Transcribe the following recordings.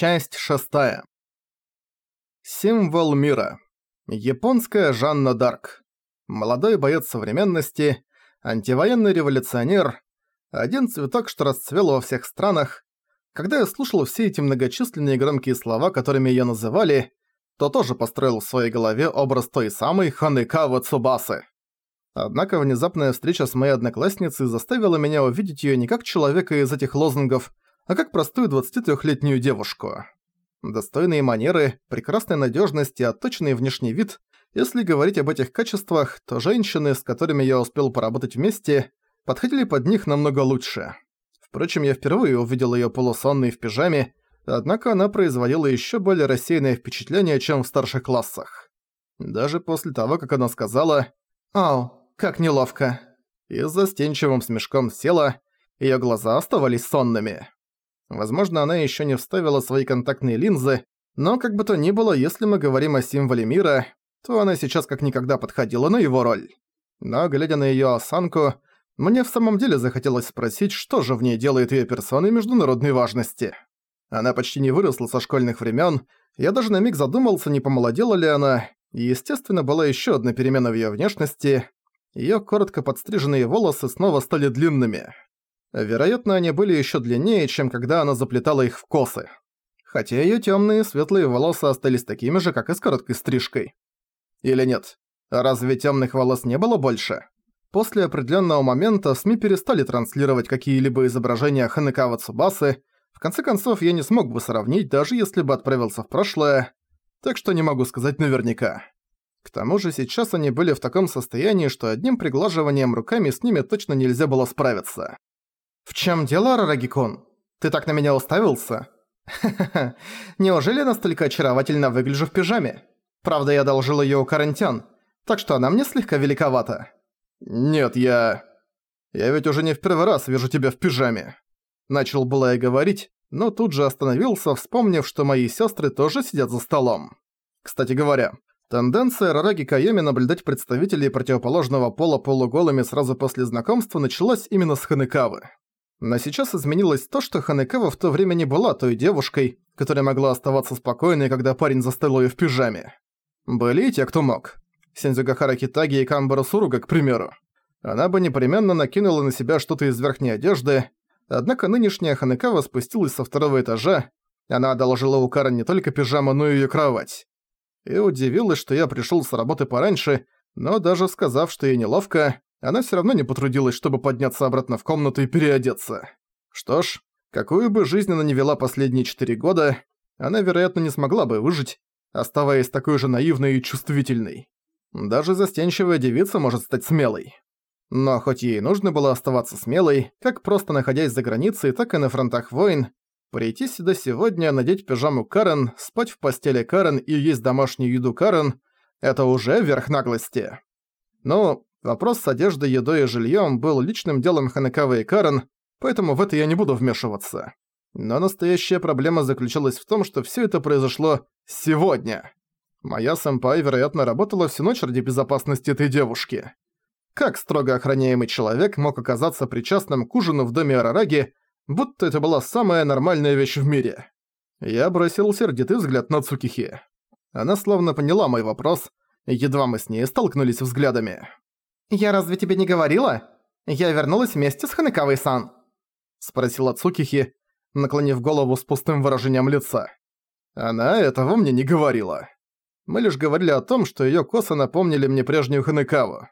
Часть шестая. Символ мира. Японская Жанна Дарк. Молодой боец современности, антивоенный революционер, один цветок, что расцвел во всех странах. Когда я слушал все эти многочисленные громкие слова, которыми её называли, то тоже построил в своей голове образ той самой Ханекава Цубасы. Однако внезапная встреча с моей одноклассницей заставила меня увидеть её не как человека из этих лозунгов, а как простую 23-летнюю девушку. Достойные манеры, прекрасная надежность и отточенный внешний вид – если говорить об этих качествах, то женщины, с которыми я успел поработать вместе, подходили под них намного лучше. Впрочем, я впервые увидел её полусонной в пижаме, однако она производила ещё более рассеянное впечатление, чем в старших классах. Даже после того, как она сказала «Ау, как неловко», и с застенчивым смешком села, её глаза оставались сонными. Возможно, она еще не вставила свои контактные линзы, но как бы то ни было, если мы говорим о символе мира, то она сейчас как никогда подходила на его роль. Но, глядя на её осанку, мне в самом деле захотелось спросить, что же в ней делает её персоной международной важности. Она почти не выросла со школьных времён, я даже на миг задумался, не помолодела ли она, и, естественно, была ещё одна перемена в её внешности. Её коротко подстриженные волосы снова стали длинными. Вероятно, они были еще длиннее, чем когда она заплетала их в косы. Хотя ее темные светлые волосы остались такими же, как и с короткой стрижкой. Или нет? Разве темных волос не было больше? После определенного момента СМИ перестали транслировать какие-либо изображения Ханекава Цубасы. В конце концов, я не смог бы сравнить, даже если бы отправился в прошлое. Так что не могу сказать наверняка. К тому же сейчас они были в таком состоянии, что одним приглаживанием руками с ними точно нельзя было справиться. «В чем дело, Рарагикон? Ты так на меня уставился?» «Ха-ха-ха, неужели настолько очаровательно выгляжу в пижаме? Правда, я одолжил её у Карантян, так что она мне слегка великовата». «Нет, я... Я ведь уже не в первый раз вижу тебя в пижаме». Начал было я говорить, но тут же остановился, вспомнив, что мои сёстры тоже сидят за столом. Кстати говоря, тенденция Рараги Кайоми наблюдать представителей противоположного пола полуголыми сразу после знакомства началась именно с Ханекавы. Но сейчас изменилось то, что Ханекава в то время не была той девушкой, которая могла оставаться спокойной, когда парень застыл её в пижаме. Были и те, кто мог. Сензюгахара Китаги и Камбара Суруга, к примеру. Она бы непременно накинула на себя что-то из верхней одежды, однако нынешняя Ханекава спустилась со второго этажа, она одолжила у Кара не только пижаму, но и её кровать. И удивилась, что я пришёл с работы пораньше, но даже сказав, что ей неловко, она всё равно не потрудилась, чтобы подняться обратно в комнату и переодеться. Что ж, какую бы жизнь она ни вела последние четыре года, она, вероятно, не смогла бы выжить, оставаясь такой же наивной и чувствительной. Даже застенчивая девица может стать смелой. Но хоть ей нужно было оставаться смелой, как просто находясь за границей, так и на фронтах войн, прийти сюда сегодня, надеть пижаму Карен, спать в постели Карен и есть домашнюю еду Карен – это уже верх наглости. Ну, Вопрос с одеждой, едой и жильем был личным делом Ханекавы и Карен, поэтому в это я не буду вмешиваться. Но настоящая проблема заключалась в том, что все это произошло сегодня. Моя сэмпай, вероятно, работала всю ночь ради безопасности этой девушки. Как строго охраняемый человек мог оказаться причастным к ужину в доме Арараги, будто это была самая нормальная вещь в мире? Я бросил сердитый взгляд на Цукихи. Она словно поняла мой вопрос, едва мы с ней столкнулись взглядами. «Я разве тебе не говорила? Я вернулась вместе с Ханекавой-сан», — спросила Цукихи, наклонив голову с пустым выражением лица. Она этого мне не говорила. Мы лишь говорили о том, что её косы напомнили мне прежнюю Ханекаву.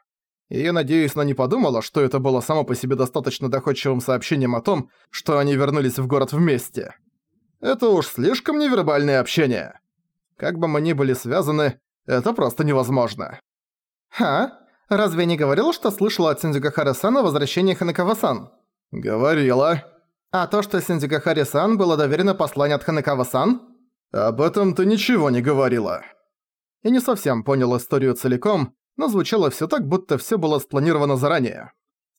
И я надеюсь, она не подумала, что это было само по себе достаточно доходчивым сообщением о том, что они вернулись в город вместе. Это уж слишком невербальное общение. Как бы мы ни были связаны, это просто невозможно. «Ха? Разве не говорил, что слышала от Синдзюгахары-сан о возвращении Ханекава-сан?» «Говорила». «А то, что Синдзюгахаре-сан было доверено послание от Ханекава-сан?» «Об этом ты ничего не говорила». Я не совсем понял историю целиком, но звучало всё так, будто всё было спланировано заранее.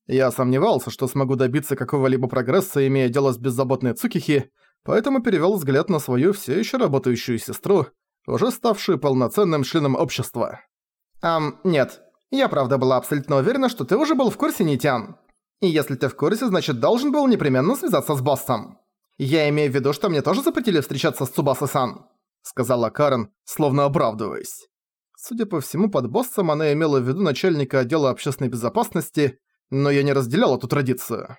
Я сомневался, что смогу добиться какого-либо прогресса, имея дело с беззаботной Цукихи, поэтому перевёл взгляд на свою всё ещё работающую сестру, уже ставшую полноценным членом общества. «Ам, нет, я правда была абсолютно уверена, что ты уже был в курсе, Нитян. И если ты в курсе, значит должен был непременно связаться с боссом. Я имею в виду, что мне тоже запретили встречаться с Цубаса-сан», сказала Карен, словно оправдываясь. Судя по всему, под боссом она имела в виду начальника отдела общественной безопасности, но я не разделял эту традицию.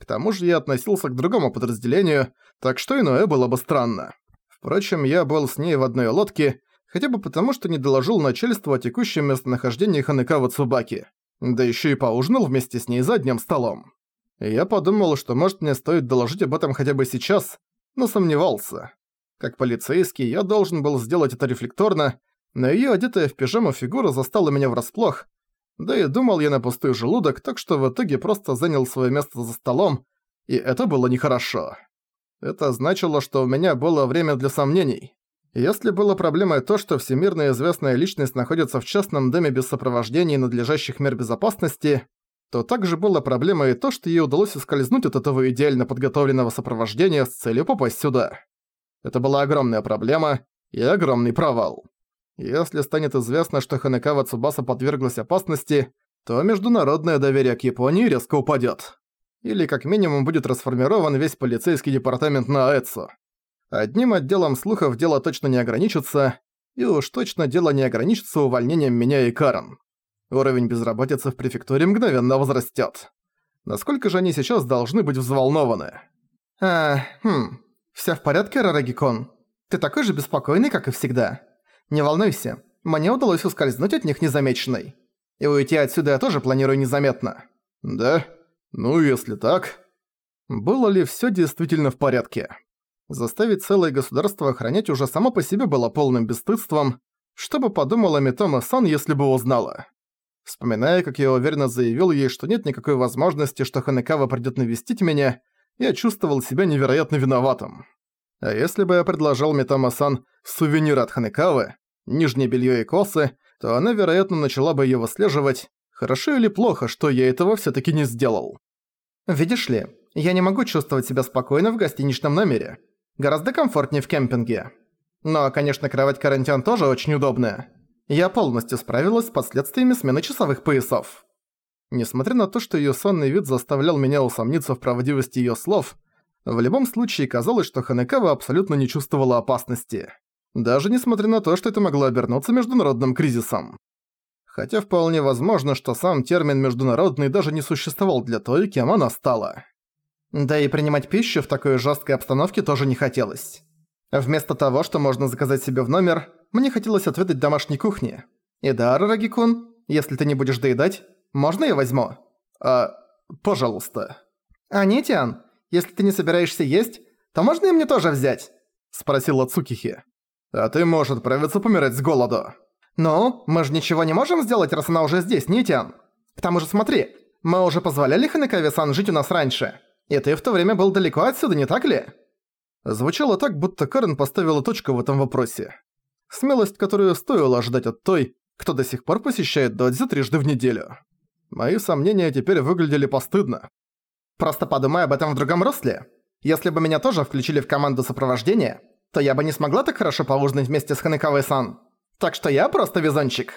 К тому же я относился к другому подразделению, так что иное было бы странно. Впрочем, я был с ней в одной лодке, хотя бы потому, что не доложил начальству о текущем местонахождении Ханекава Цубаки. Да еще и поужинал вместе с ней за одним столом. Я подумал, что может мне стоит доложить об этом хотя бы сейчас, но сомневался. Как полицейский, я должен был сделать это рефлекторно, но её одетая в пижаму фигура застала меня врасплох, да и думал я на пустой желудок, так что в итоге просто занял своё место за столом, и это было нехорошо. Это значило, что у меня было время для сомнений. Если было проблемой то, что всемирно известная личность находится в частном доме без сопровождения и надлежащих мер безопасности, то также было проблемой то, что ей удалось ускользнуть от этого идеально подготовленного сопровождения с целью попасть сюда. Это была огромная проблема и огромный провал. Если станет известно, что Ханекава Цубаса подверглась опасности, то международное доверие к Японии резко упадет. Или как минимум будет расформирован весь полицейский департамент на АЭЦу. Одним отделом слухов дело точно не ограничится, и уж точно дело не ограничится увольнением меня и Карен. Уровень безработицы в префектуре мгновенно возрастет. Насколько же они сейчас должны быть взволнованы? А, хм, всё в порядке, Рарагикон? Ты такой же беспокойный, как и всегда. Не волнуйся, мне удалось ускользнуть от них незамеченной. И уйти отсюда я тоже планирую незаметно. Да? Ну, если так... Было ли всё действительно в порядке? Заставить целое государство охранять уже само по себе было полным бесстыдством, что бы подумала Митома-сан, если бы узнала. Вспоминая, как я уверенно заявил ей, что нет никакой возможности, что Ханекава придёт навестить меня, я чувствовал себя невероятно виноватым. А если бы я предложил Митома-сан сувенир от Ханекавы, нижнее белье и косы, то она, вероятно, начала бы ее выслеживать. Хорошо или плохо, что я этого все таки не сделал? Видишь ли, я не могу чувствовать себя спокойно в гостиничном номере. Гораздо комфортнее в кемпинге. Но, конечно, кровать Карантиан тоже очень удобная. Я полностью справилась с последствиями смены часовых поясов. Несмотря на то, что её сонный вид заставлял меня усомниться в правдивости её слов, в любом случае казалось, что Ханекава абсолютно не чувствовала опасности. Даже несмотря на то, что это могло обернуться международным кризисом. Хотя вполне возможно, что сам термин «международный» даже не существовал для той, кем она стала. Да и принимать пищу в такой жесткой обстановке тоже не хотелось. Вместо того, что можно заказать себе в номер, мне хотелось отведать домашней кухни. И да, Рарагикун, если ты не будешь доедать, можно я возьму? А, пожалуйста. А Нитиан, если ты не собираешься есть, то можно и мне тоже взять?» – спросила Цукихи. «А ты можешь отправиться помирать с голоду». «Ну, мы же ничего не можем сделать, раз она уже здесь, Нитян. К тому же смотри, мы уже позволяли Ханекаве-сан жить у нас раньше. И ты в то время был далеко отсюда, не так ли?» Звучало так, будто Карен поставила точку в этом вопросе. Смелость, которую стоило ожидать от той, кто до сих пор посещает Додзи трижды в неделю. Мои сомнения теперь выглядели постыдно. Просто подумай об этом в другом русле. Если бы меня тоже включили в команду сопровождения, то я бы не смогла так хорошо поужинать вместе с Ханекавой-сан. Так что я просто везунчик.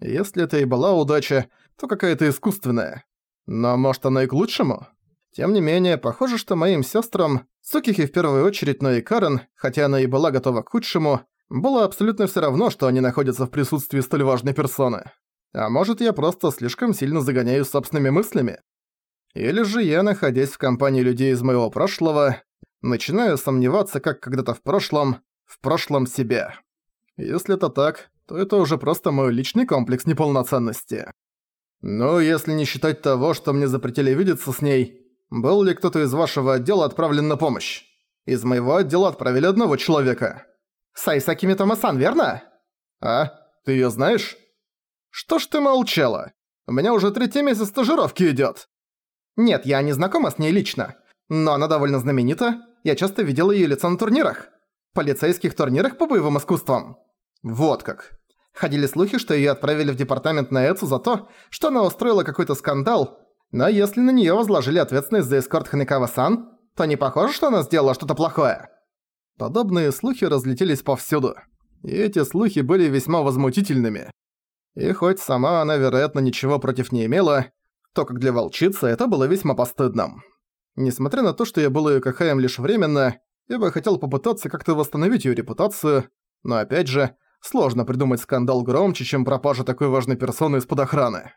Если это и была удача, то какая-то искусственная. Но может она и к лучшему? Тем не менее, похоже, что моим сестрам, Сукихи в первую очередь, но и Карен, хотя она и была готова к худшему, было абсолютно все равно, что они находятся в присутствии столь важной персоны. А может, я просто слишком сильно загоняюсь собственными мыслями? Или же я, находясь в компании людей из моего прошлого, начинаю сомневаться, как когда-то в прошлом, в прошлом себе. Если это так, то это уже просто мой личный комплекс неполноценности. Ну, если не считать того, что мне запретили видеться с ней, был ли кто-то из вашего отдела отправлен на помощь? Из моего отдела отправили одного человека. Сайсаки Митома-сан, верно? А? Ты её знаешь? Что ж ты молчала? У меня уже третий месяц стажировки идёт. Нет, я не знакома с ней лично. Но она довольно знаменита. Я часто видела её лицо на турнирах. Полицейских турнирах по боевым искусствам. Вот как. Ходили слухи, что её отправили в департамент на Эцу за то, что она устроила какой-то скандал, но если на неё возложили ответственность за эскорт Ханекава-сан, то не похоже, что она сделала что-то плохое. Подобные слухи разлетелись повсюду. И эти слухи были весьма возмутительными. И хоть сама она, вероятно, ничего против не имела, то как для волчицы это было весьма постыдным. Несмотря на то, что я был её Кахаем лишь временно, я бы хотел попытаться как-то восстановить её репутацию, но опять же, сложно придумать скандал громче, чем пропажа такой важной персоны из-под охраны.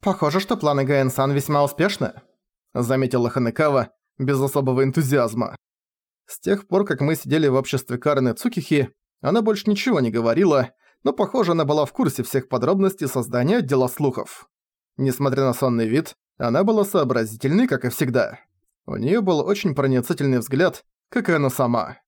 «Похоже, что планы Гаэн-сан весьма успешны», — заметила Ханекава без особого энтузиазма. С тех пор, как мы сидели в обществе Карны Цукихи, она больше ничего не говорила, но, похоже, она была в курсе всех подробностей создания отдела слухов. Несмотря на сонный вид, она была сообразительной, как и всегда. У неё был очень проницательный взгляд, как и она сама.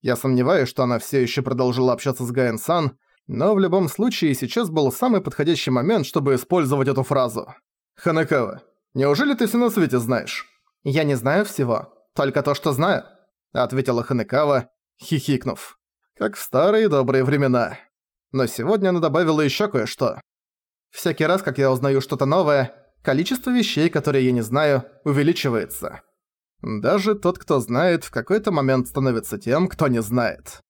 Я сомневаюсь, что она всё ещё продолжила общаться с Гаэн-сан, но в любом случае сейчас был самый подходящий момент, чтобы использовать эту фразу. «Ханекава, неужели ты всё на свете знаешь?» «Я не знаю всего, только то, что знаю», — ответила Ханекава, хихикнув. «Как в старые добрые времена». Но сегодня она добавила ещё кое-что. «Всякий раз, как я узнаю что-то новое, количество вещей, которые я не знаю, увеличивается». Даже тот, кто знает, в какой-то момент становится тем, кто не знает.